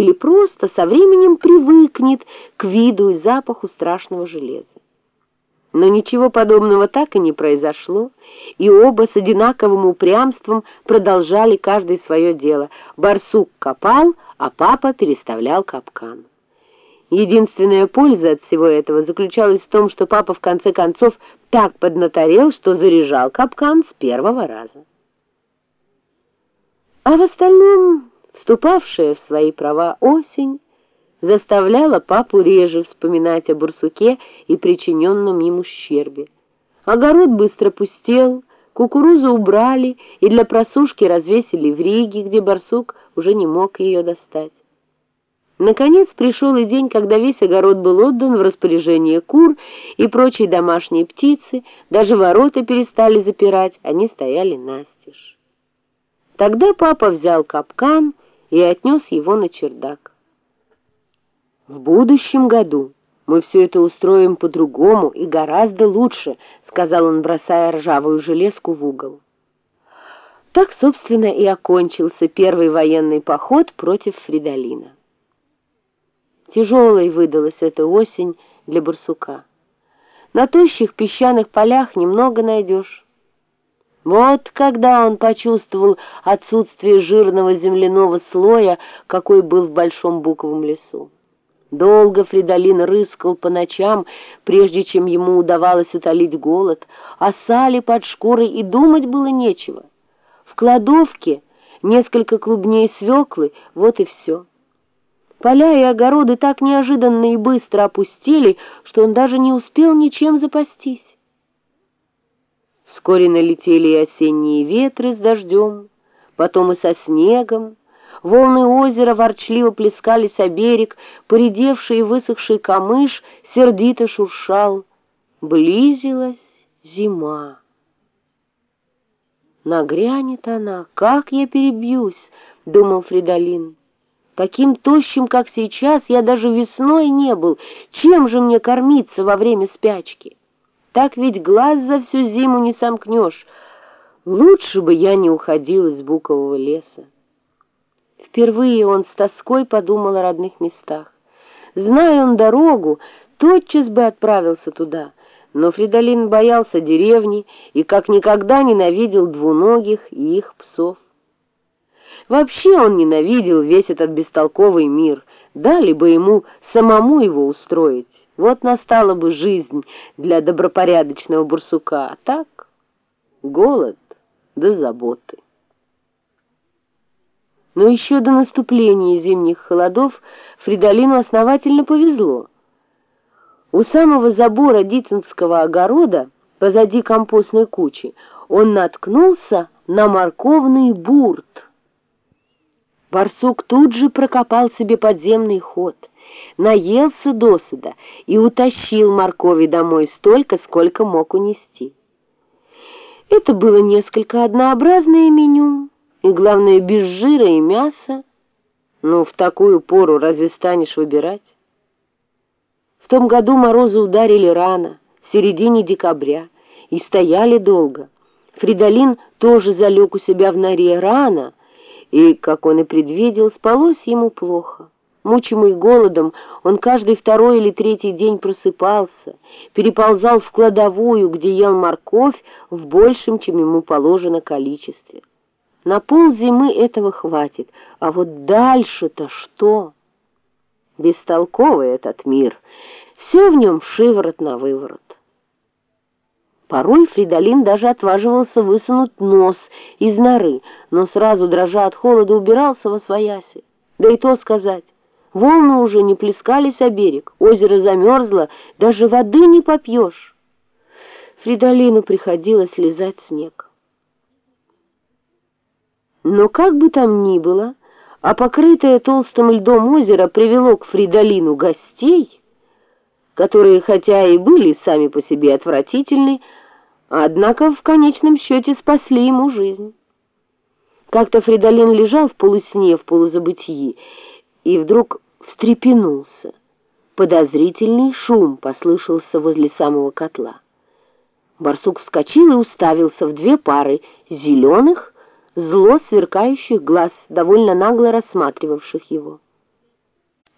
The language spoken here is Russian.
или просто со временем привыкнет к виду и запаху страшного железа. Но ничего подобного так и не произошло, и оба с одинаковым упрямством продолжали каждый свое дело. Барсук копал, а папа переставлял капкан. Единственная польза от всего этого заключалась в том, что папа в конце концов так поднаторел, что заряжал капкан с первого раза. А в остальном, вступавшая в свои права осень, заставляла папу реже вспоминать о бурсуке и причиненном им ущербе. Огород быстро пустел, кукурузу убрали и для просушки развесили в Риге, где барсук уже не мог ее достать. Наконец пришел и день, когда весь огород был отдан в распоряжение кур и прочей домашней птицы, даже ворота перестали запирать, они стояли настежь. Тогда папа взял капкан и отнес его на чердак. В будущем году мы все это устроим по-другому и гораздо лучше, сказал он, бросая ржавую железку в угол. Так, собственно, и окончился первый военный поход против Фридолина. Тяжелой выдалась эта осень для барсука. На тощих песчаных полях немного найдешь. Вот когда он почувствовал отсутствие жирного земляного слоя, какой был в большом буковом лесу. Долго Фридолин рыскал по ночам, прежде чем ему удавалось утолить голод, а сали под шкурой и думать было нечего. В кладовке несколько клубней свеклы, вот и все. Поля и огороды так неожиданно и быстро опустили, что он даже не успел ничем запастись. Вскоре налетели и осенние ветры с дождем, потом и со снегом, Волны озера ворчливо плескались о берег, поредевший и высохший камыш сердито шуршал. Близилась зима. Нагрянет она, как я перебьюсь, — думал Фридолин. Таким тощим, как сейчас, я даже весной не был. Чем же мне кормиться во время спячки? Так ведь глаз за всю зиму не сомкнешь. Лучше бы я не уходил из букового леса. Впервые он с тоской подумал о родных местах. Зная он дорогу, тотчас бы отправился туда, но Фридолин боялся деревни и как никогда ненавидел двуногих и их псов. Вообще он ненавидел весь этот бестолковый мир, дали бы ему самому его устроить. Вот настала бы жизнь для добропорядочного бурсука, а так голод да заботы. Но еще до наступления зимних холодов Фридолину основательно повезло. У самого забора Дитинского огорода, позади компостной кучи, он наткнулся на морковный бурт. Барсук тут же прокопал себе подземный ход, наелся досыда и утащил моркови домой столько, сколько мог унести. Это было несколько однообразное меню, и, главное, без жира и мяса. Ну, в такую пору разве станешь выбирать? В том году морозы ударили рано, в середине декабря, и стояли долго. Фридолин тоже залег у себя в норе рано, и, как он и предвидел, спалось ему плохо. Мучимый голодом, он каждый второй или третий день просыпался, переползал в кладовую, где ел морковь в большем, чем ему положено количестве. На пол зимы этого хватит, а вот дальше-то что? Бестолковый этот мир, все в нем шиворот на выворот. Порой Фридолин даже отваживался высунуть нос из норы, но сразу, дрожа от холода, убирался во свояси. Да и то сказать, волны уже не плескались о берег, озеро замерзло, даже воды не попьешь. Фридолину приходилось лизать снег. Но как бы там ни было, а покрытое толстым льдом озеро привело к Фридолину гостей, которые хотя и были сами по себе отвратительны, однако в конечном счете спасли ему жизнь. Как-то Фридолин лежал в полусне, в полузабытии, и вдруг встрепенулся. Подозрительный шум послышался возле самого котла. Барсук вскочил и уставился в две пары зеленых, зло сверкающих глаз, довольно нагло рассматривавших его.